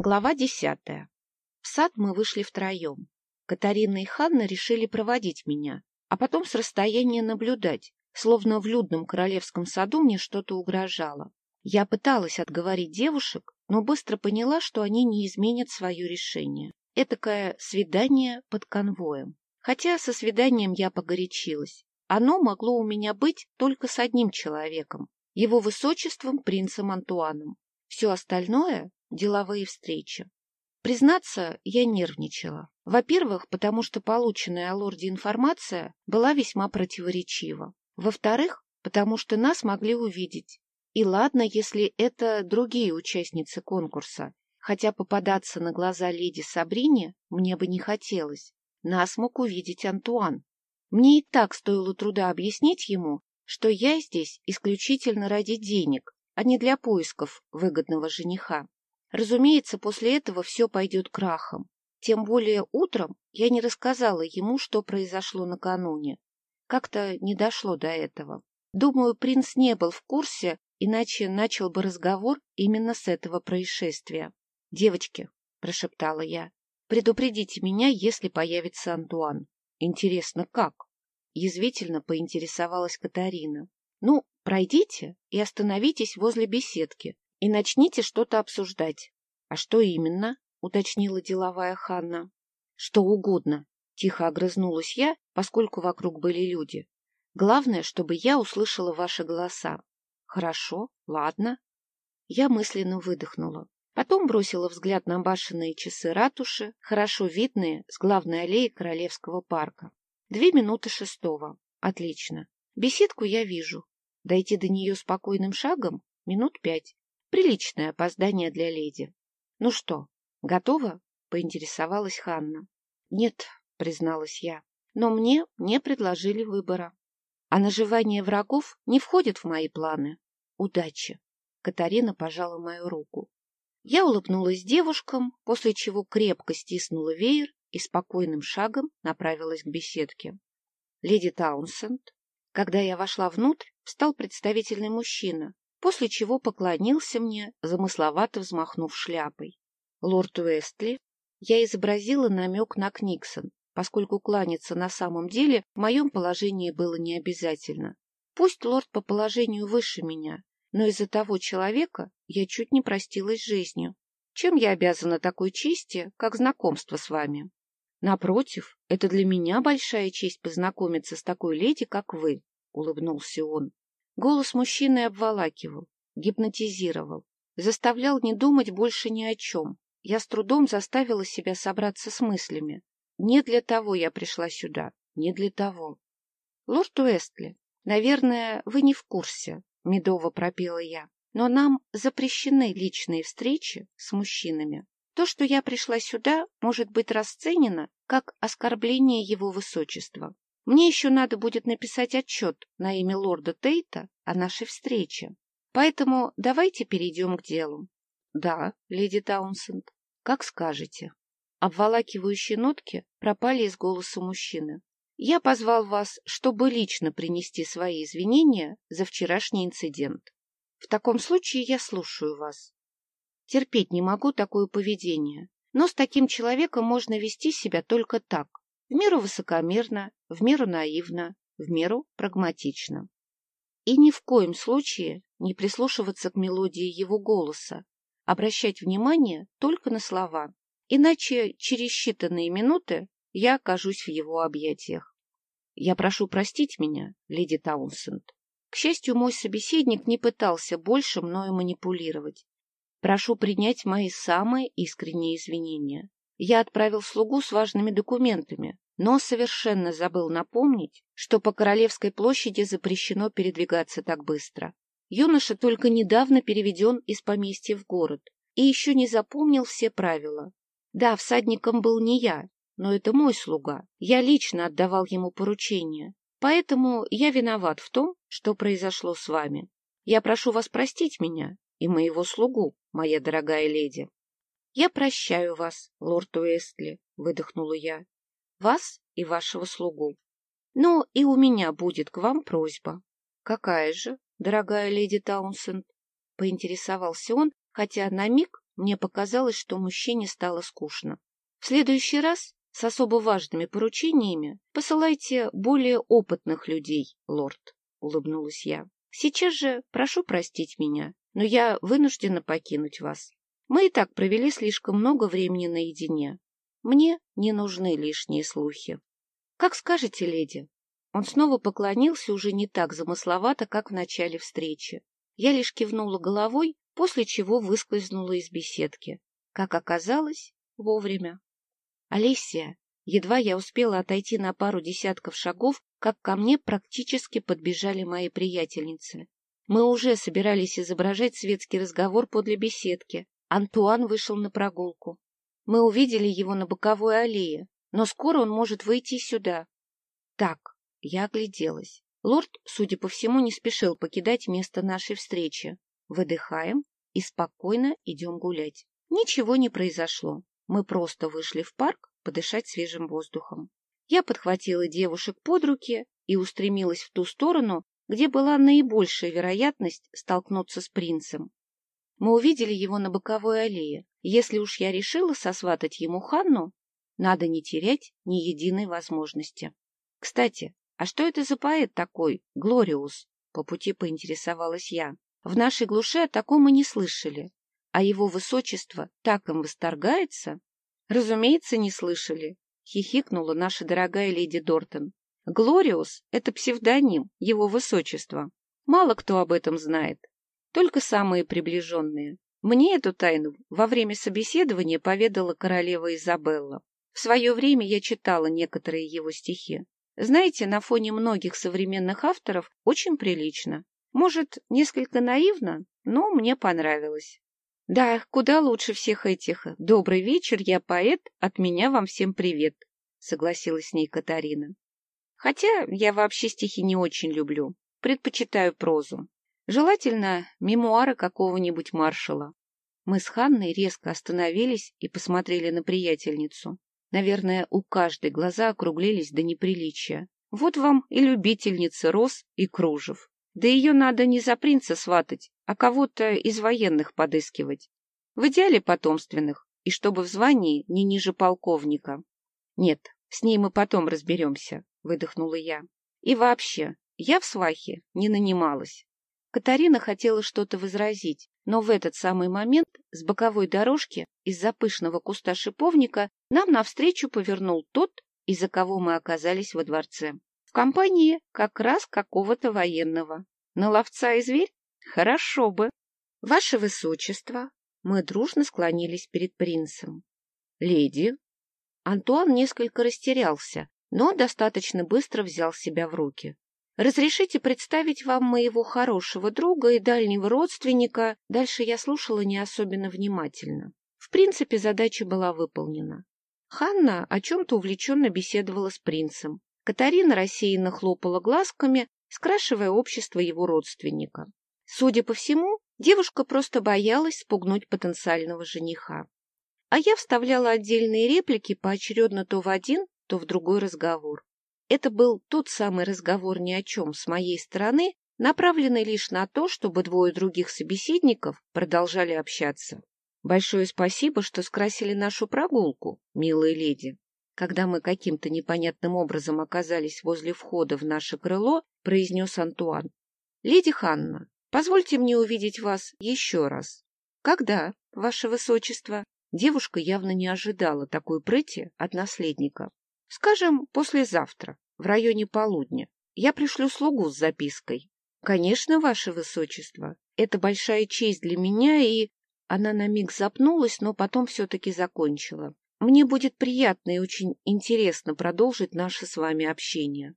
Глава десятая. В сад мы вышли втроем. Катарина и Ханна решили проводить меня, а потом с расстояния наблюдать, словно в людном королевском саду мне что-то угрожало. Я пыталась отговорить девушек, но быстро поняла, что они не изменят свое решение. Этакое свидание под конвоем. Хотя со свиданием я погорячилась. Оно могло у меня быть только с одним человеком, его высочеством принцем Антуаном. Все остальное деловые встречи. Признаться, я нервничала. Во-первых, потому что полученная о лорде информация была весьма противоречива. Во-вторых, потому что нас могли увидеть. И ладно, если это другие участницы конкурса, хотя попадаться на глаза леди Сабрине мне бы не хотелось. Нас мог увидеть Антуан. Мне и так стоило труда объяснить ему, что я здесь исключительно ради денег, а не для поисков выгодного жениха. Разумеется, после этого все пойдет крахом. Тем более утром я не рассказала ему, что произошло накануне. Как-то не дошло до этого. Думаю, принц не был в курсе, иначе начал бы разговор именно с этого происшествия. — Девочки, — прошептала я, — предупредите меня, если появится Антуан. — Интересно, как? — язвительно поинтересовалась Катарина. — Ну, пройдите и остановитесь возле беседки, и начните что-то обсуждать. — А что именно? — уточнила деловая Ханна. — Что угодно, — тихо огрызнулась я, поскольку вокруг были люди. — Главное, чтобы я услышала ваши голоса. — Хорошо, ладно. Я мысленно выдохнула. Потом бросила взгляд на башенные часы ратуши, хорошо видные с главной аллеи Королевского парка. Две минуты шестого. Отлично. Беседку я вижу. Дойти до нее спокойным шагом минут пять. Приличное опоздание для леди. — Ну что, готова? — поинтересовалась Ханна. — Нет, — призналась я, — но мне не предложили выбора. А наживание врагов не входит в мои планы. Удачи! Катарина пожала мою руку. Я улыбнулась девушкам, после чего крепко стиснула веер и спокойным шагом направилась к беседке. Леди Таунсенд. Когда я вошла внутрь, встал представительный мужчина, после чего поклонился мне, замысловато взмахнув шляпой. Лорд Уэстли я изобразила намек на Книксон, поскольку кланяться на самом деле в моем положении было не обязательно. Пусть лорд по положению выше меня, но из-за того человека я чуть не простилась жизнью. Чем я обязана такой чести, как знакомство с вами? Напротив, это для меня большая честь познакомиться с такой леди, как вы, — улыбнулся он. Голос мужчины обволакивал, гипнотизировал, заставлял не думать больше ни о чем. Я с трудом заставила себя собраться с мыслями. Не для того я пришла сюда, не для того. Лорд Уэстли, наверное, вы не в курсе, — медово пропела я, но нам запрещены личные встречи с мужчинами. То, что я пришла сюда, может быть расценено как оскорбление его высочества. Мне еще надо будет написать отчет на имя лорда Тейта о нашей встрече. Поэтому давайте перейдем к делу. — Да, леди Таунсенд, как скажете. Обволакивающие нотки пропали из голоса мужчины. Я позвал вас, чтобы лично принести свои извинения за вчерашний инцидент. В таком случае я слушаю вас. Терпеть не могу такое поведение, но с таким человеком можно вести себя только так, в меру высокомерно, в меру наивно, в меру прагматично. И ни в коем случае не прислушиваться к мелодии его голоса, обращать внимание только на слова, иначе через считанные минуты я окажусь в его объятиях. Я прошу простить меня, леди Таунсенд. К счастью, мой собеседник не пытался больше мною манипулировать. Прошу принять мои самые искренние извинения. Я отправил слугу с важными документами, но совершенно забыл напомнить, что по Королевской площади запрещено передвигаться так быстро. Юноша только недавно переведен из поместья в город и еще не запомнил все правила. Да, всадником был не я, но это мой слуга. Я лично отдавал ему поручения. Поэтому я виноват в том, что произошло с вами. Я прошу вас простить меня и моего слугу, моя дорогая леди. «Я прощаю вас, лорд Уэстли», — выдохнула я. «Вас и вашего слугу. Но и у меня будет к вам просьба». «Какая же, дорогая леди Таунсенд?» — поинтересовался он, хотя на миг мне показалось, что мужчине стало скучно. В следующий раз с особо важными поручениями посылайте более опытных людей, лорд, — улыбнулась я. Сейчас же прошу простить меня, но я вынуждена покинуть вас. Мы и так провели слишком много времени наедине. Мне не нужны лишние слухи. — Как скажете, леди. Он снова поклонился уже не так замысловато, как в начале встречи. Я лишь кивнула головой, после чего выскользнула из беседки. Как оказалось, вовремя. Олеся, едва я успела отойти на пару десятков шагов, как ко мне практически подбежали мои приятельницы. Мы уже собирались изображать светский разговор подле беседки. Антуан вышел на прогулку. Мы увидели его на боковой аллее, но скоро он может выйти сюда. Так, я огляделась. Лорд, судя по всему, не спешил покидать место нашей встречи. Выдыхаем и спокойно идем гулять. Ничего не произошло. Мы просто вышли в парк подышать свежим воздухом. Я подхватила девушек под руки и устремилась в ту сторону, где была наибольшая вероятность столкнуться с принцем. Мы увидели его на боковой аллее. Если уж я решила сосватать ему Ханну, надо не терять ни единой возможности. Кстати, а что это за поэт такой, Глориус? По пути поинтересовалась я. В нашей глуши о таком мы не слышали. А его высочество так им восторгается? Разумеется, не слышали. Хихикнула наша дорогая леди Дортон. Глориус — это псевдоним его высочества. Мало кто об этом знает только самые приближенные. Мне эту тайну во время собеседования поведала королева Изабелла. В свое время я читала некоторые его стихи. Знаете, на фоне многих современных авторов очень прилично. Может, несколько наивно, но мне понравилось. Да, куда лучше всех этих. Добрый вечер, я поэт, от меня вам всем привет, согласилась с ней Катарина. Хотя я вообще стихи не очень люблю, предпочитаю прозу. Желательно мемуары какого-нибудь маршала. Мы с Ханной резко остановились и посмотрели на приятельницу. Наверное, у каждой глаза округлились до неприличия. Вот вам и любительница роз и кружев. Да ее надо не за принца сватать, а кого-то из военных подыскивать. В идеале потомственных, и чтобы в звании не ниже полковника. Нет, с ней мы потом разберемся, выдохнула я. И вообще, я в свахе не нанималась. Катарина хотела что-то возразить, но в этот самый момент с боковой дорожки из-за пышного куста шиповника нам навстречу повернул тот, из-за кого мы оказались во дворце. В компании как раз какого-то военного. На ловца и зверь? Хорошо бы. Ваше Высочество, мы дружно склонились перед принцем. Леди. Антуан несколько растерялся, но достаточно быстро взял себя в руки. Разрешите представить вам моего хорошего друга и дальнего родственника. Дальше я слушала не особенно внимательно. В принципе, задача была выполнена. Ханна о чем-то увлеченно беседовала с принцем. Катарина рассеянно хлопала глазками, скрашивая общество его родственника. Судя по всему, девушка просто боялась спугнуть потенциального жениха. А я вставляла отдельные реплики поочередно то в один, то в другой разговор. Это был тот самый разговор ни о чем с моей стороны, направленный лишь на то, чтобы двое других собеседников продолжали общаться. Большое спасибо, что скрасили нашу прогулку, милые леди. Когда мы каким-то непонятным образом оказались возле входа в наше крыло, произнес Антуан. — Леди Ханна, позвольте мне увидеть вас еще раз. — Когда, ваше высочество? Девушка явно не ожидала такой прыти от наследника. Скажем, послезавтра, в районе полудня. Я пришлю слугу с запиской. Конечно, ваше высочество, это большая честь для меня, и... Она на миг запнулась, но потом все-таки закончила. Мне будет приятно и очень интересно продолжить наше с вами общение.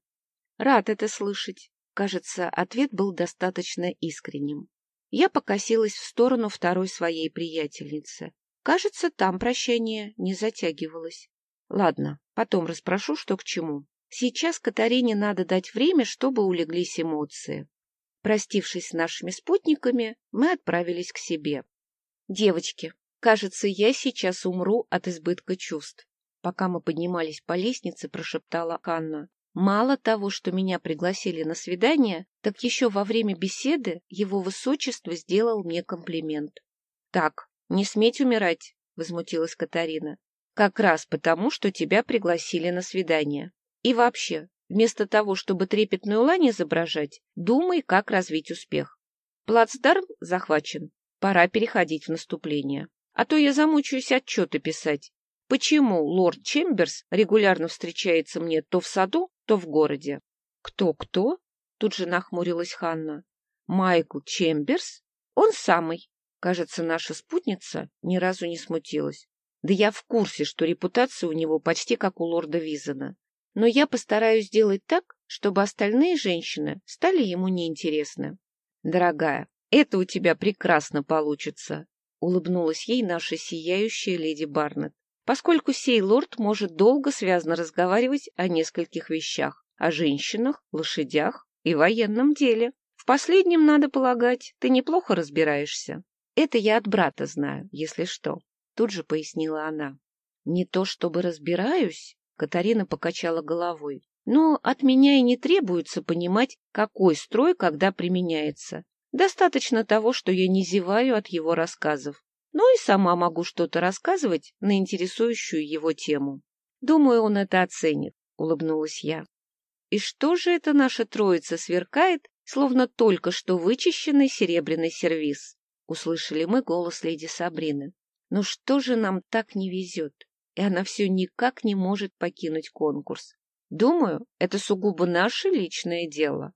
Рад это слышать. Кажется, ответ был достаточно искренним. Я покосилась в сторону второй своей приятельницы. Кажется, там прощание не затягивалось. Ладно, потом расспрошу, что к чему. Сейчас Катарине надо дать время, чтобы улеглись эмоции. Простившись с нашими спутниками, мы отправились к себе. Девочки, кажется, я сейчас умру от избытка чувств. Пока мы поднимались по лестнице, прошептала Анна. Мало того, что меня пригласили на свидание, так еще во время беседы его высочество сделал мне комплимент. Так, Не сметь умирать, — возмутилась Катарина. Как раз потому, что тебя пригласили на свидание. И вообще, вместо того, чтобы трепетную лань изображать, думай, как развить успех. Плацдарм захвачен. Пора переходить в наступление. А то я замучаюсь отчеты писать. Почему лорд Чемберс регулярно встречается мне то в саду, то в городе? Кто-кто? Тут же нахмурилась Ханна. Майкл Чемберс? Он самый. Кажется, наша спутница ни разу не смутилась. Да я в курсе, что репутация у него почти как у лорда Визена. Но я постараюсь сделать так, чтобы остальные женщины стали ему неинтересны. Дорогая, это у тебя прекрасно получится, — улыбнулась ей наша сияющая леди Барнетт, поскольку сей лорд может долго связно разговаривать о нескольких вещах — о женщинах, лошадях и военном деле. В последнем, надо полагать, ты неплохо разбираешься. Это я от брата знаю, если что. Тут же пояснила она. Не то чтобы разбираюсь, Катарина покачала головой. Но от меня и не требуется понимать, какой строй когда применяется. Достаточно того, что я не зеваю от его рассказов. Ну и сама могу что-то рассказывать на интересующую его тему. Думаю, он это оценит, — улыбнулась я. И что же это наша троица сверкает, словно только что вычищенный серебряный сервиз? Услышали мы голос леди Сабрины. Ну что же нам так не везет? И она все никак не может покинуть конкурс. Думаю, это сугубо наше личное дело.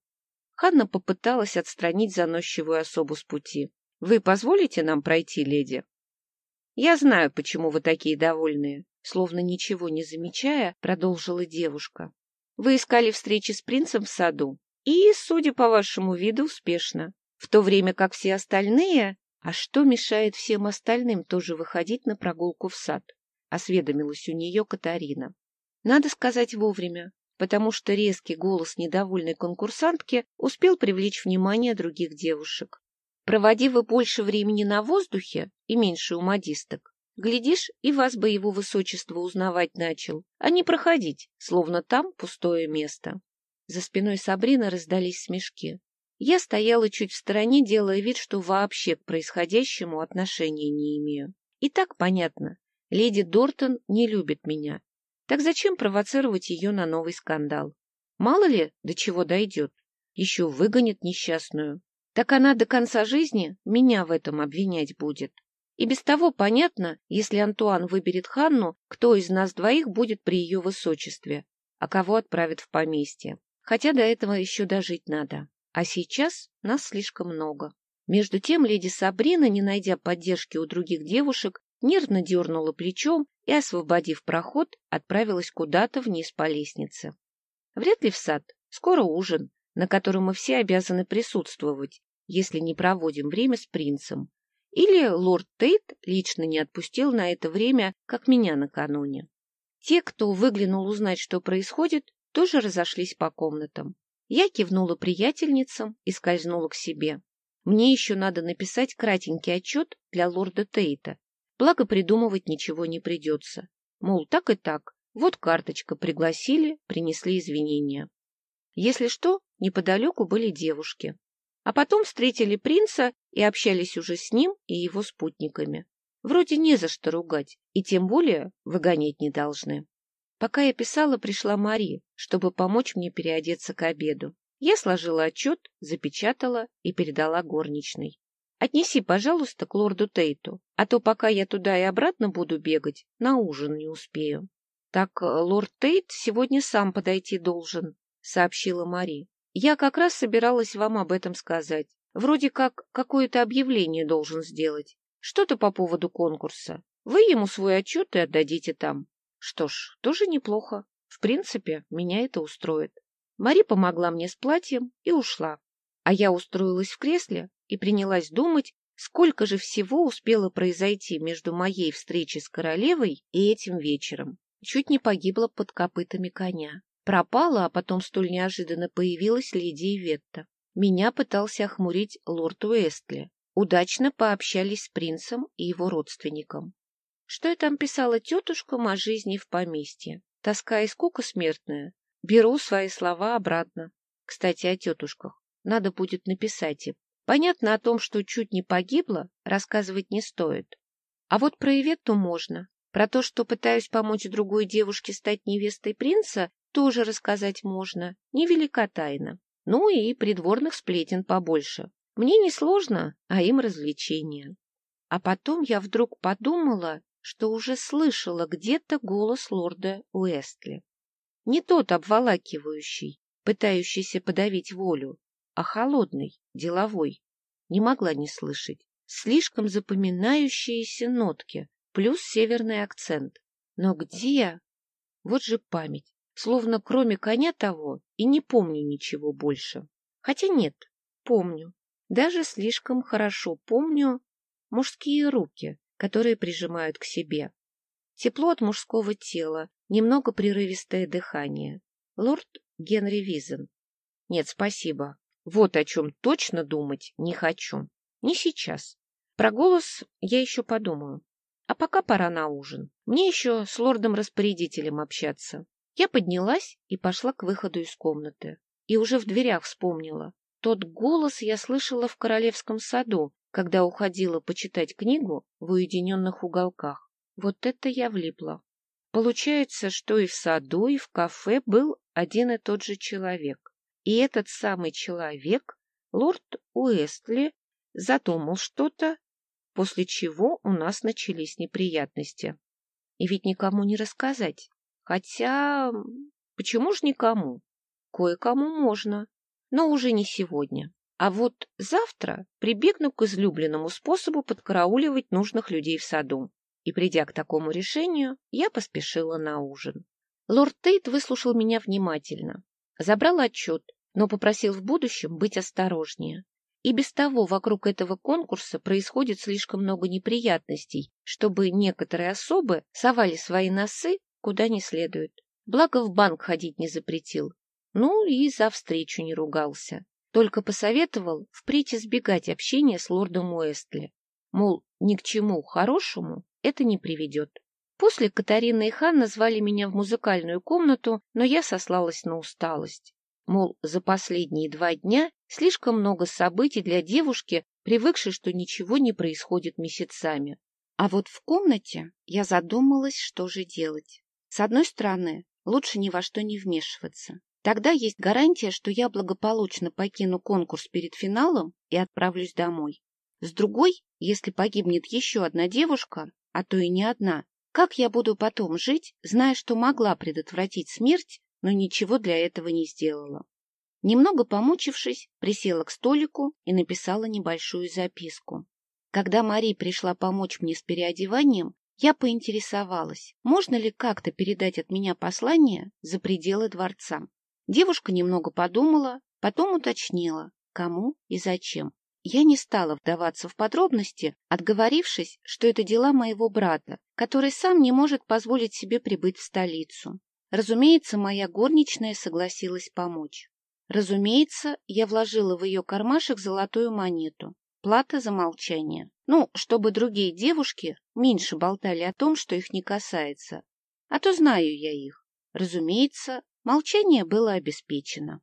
Ханна попыталась отстранить заносчивую особу с пути. — Вы позволите нам пройти, леди? — Я знаю, почему вы такие довольные. Словно ничего не замечая, продолжила девушка. — Вы искали встречи с принцем в саду. И, судя по вашему виду, успешно. В то время как все остальные а что мешает всем остальным тоже выходить на прогулку в сад? Осведомилась у нее Катарина. Надо сказать вовремя, потому что резкий голос недовольной конкурсантки успел привлечь внимание других девушек. Проводи вы больше времени на воздухе и меньше у модисток, глядишь, и вас бы его высочество узнавать начал, а не проходить, словно там пустое место. За спиной Сабрины раздались смешки. Я стояла чуть в стороне, делая вид, что вообще к происходящему отношения не имею. И так понятно, леди Дортон не любит меня. Так зачем провоцировать ее на новый скандал? Мало ли, до чего дойдет. Еще выгонит несчастную. Так она до конца жизни меня в этом обвинять будет. И без того понятно, если Антуан выберет Ханну, кто из нас двоих будет при ее высочестве, а кого отправит в поместье. Хотя до этого еще дожить надо. А сейчас нас слишком много. Между тем леди Сабрина, не найдя поддержки у других девушек, нервно дернула плечом и, освободив проход, отправилась куда-то вниз по лестнице. Вряд ли в сад. Скоро ужин, на котором мы все обязаны присутствовать, если не проводим время с принцем. Или лорд Тейт лично не отпустил на это время, как меня накануне. Те, кто выглянул узнать, что происходит, тоже разошлись по комнатам. Я кивнула приятельницам и скользнула к себе. Мне еще надо написать кратенький отчет для лорда Тейта. Благо придумывать ничего не придется. Мол, так и так. Вот карточка, пригласили, принесли извинения. Если что, неподалеку были девушки. А потом встретили принца и общались уже с ним и его спутниками. Вроде не за что ругать, и тем более выгонять не должны. Пока я писала, пришла Мари, чтобы помочь мне переодеться к обеду. Я сложила отчет, запечатала и передала горничной. Отнеси, пожалуйста, к лорду Тейту, а то пока я туда и обратно буду бегать, на ужин не успею. — Так э, лорд Тейт сегодня сам подойти должен, — сообщила Мари. — Я как раз собиралась вам об этом сказать. Вроде как какое-то объявление должен сделать. Что-то по поводу конкурса. Вы ему свой отчет и отдадите там. Что ж, тоже неплохо. В принципе, меня это устроит. Мари помогла мне с платьем и ушла. А я устроилась в кресле и принялась думать, сколько же всего успело произойти между моей встречей с королевой и этим вечером. Чуть не погибла под копытами коня. Пропала, а потом столь неожиданно появилась леди Иветта. Меня пытался охмурить лорд Уэстли. Удачно пообщались с принцем и его родственником. Что я там писала тетушкам о жизни в поместье? Тоска и скука смертная. Беру свои слова обратно. Кстати, о тетушках. Надо будет написать им. Понятно о том, что чуть не погибла, рассказывать не стоит. А вот про Иветту можно. Про то, что пытаюсь помочь другой девушке стать невестой принца, тоже рассказать можно. Невелика тайна. Ну и придворных сплетен побольше. Мне не сложно, а им развлечения. А потом я вдруг подумала, что уже слышала где-то голос лорда Уэстли. Не тот обволакивающий, пытающийся подавить волю, а холодный, деловой. Не могла не слышать. Слишком запоминающиеся нотки, плюс северный акцент. Но где? Вот же память. Словно кроме коня того и не помню ничего больше. Хотя нет, помню. Даже слишком хорошо помню мужские руки, которые прижимают к себе. Тепло от мужского тела, немного прерывистое дыхание. Лорд Генри Визен. Нет, спасибо. Вот о чем точно думать не хочу. Не сейчас. Про голос я еще подумаю. А пока пора на ужин. Мне еще с лордом-распорядителем общаться. Я поднялась и пошла к выходу из комнаты. И уже в дверях вспомнила. Тот голос я слышала в королевском саду, когда уходила почитать книгу в уединенных уголках. Вот это я влипла. Получается, что и в саду, и в кафе был один и тот же человек. И этот самый человек, лорд Уэстли, задумал что-то, после чего у нас начались неприятности. И ведь никому не рассказать. Хотя, почему ж никому? Кое-кому можно, но уже не сегодня. А вот завтра прибегну к излюбленному способу подкарауливать нужных людей в саду. И, придя к такому решению, я поспешила на ужин. Лорд Тейт выслушал меня внимательно, забрал отчет, но попросил в будущем быть осторожнее. И без того вокруг этого конкурса происходит слишком много неприятностей, чтобы некоторые особы совали свои носы куда не следует. Благо в банк ходить не запретил. Ну и за встречу не ругался. Только посоветовал впредь избегать общения с лордом Уэстли. Мол, ни к чему хорошему это не приведет. После Катарина и Хан назвали меня в музыкальную комнату, но я сослалась на усталость. Мол, за последние два дня слишком много событий для девушки, привыкшей, что ничего не происходит месяцами. А вот в комнате я задумалась, что же делать. С одной стороны, лучше ни во что не вмешиваться. Тогда есть гарантия, что я благополучно покину конкурс перед финалом и отправлюсь домой. С другой, если погибнет еще одна девушка, а то и не одна. Как я буду потом жить, зная, что могла предотвратить смерть, но ничего для этого не сделала? Немного помучившись, присела к столику и написала небольшую записку. Когда Мари пришла помочь мне с переодеванием, я поинтересовалась, можно ли как-то передать от меня послание за пределы дворца. Девушка немного подумала, потом уточнила, кому и зачем. Я не стала вдаваться в подробности, отговорившись, что это дела моего брата, который сам не может позволить себе прибыть в столицу. Разумеется, моя горничная согласилась помочь. Разумеется, я вложила в ее кармашек золотую монету. Плата за молчание. Ну, чтобы другие девушки меньше болтали о том, что их не касается. А то знаю я их. Разумеется, молчание было обеспечено.